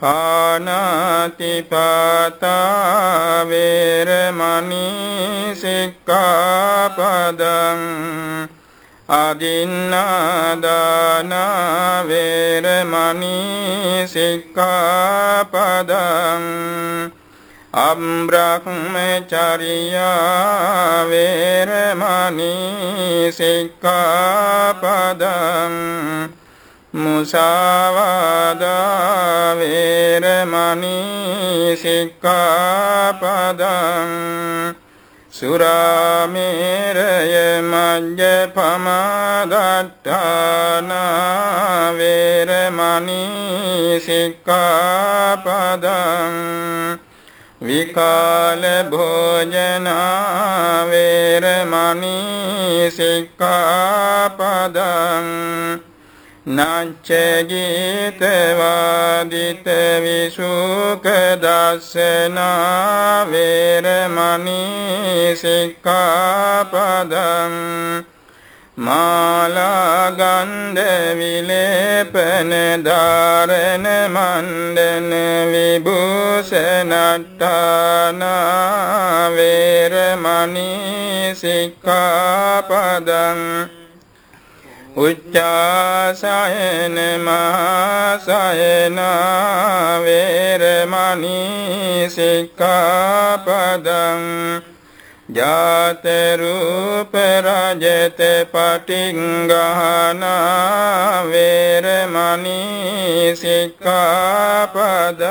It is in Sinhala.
පානාතිපාතා වේරමණී සික්ඛාපදං අදින්නාදාන වේරමණී සික්ඛාපදං අම්බ්‍රහ්මචර්යා වේරමණී සික්ඛාපදං මුසාවාදා වේරමණී සික්ඛාපදං සුරාමේරය මජ්ජපමදට්ඨාන වේරමණී සික්ඛාපදං විකාල භෝජනා වේරමණී සික්ඛාපදං නච්චගීත වාදිත විසුක දස්සනා වේරමණී සික්ඛාපදං මාලා ගන්ධ විලේපන ධාරණ මණ්ඩන විභූෂණට්ඨාන වේරමණී සික්ඛාපදං උච්චාසයන මාසයන වේරමණී සික්ඛාපදං ජාත රූප රජත පටිංගහන වේරමණී සික්ඛාපදං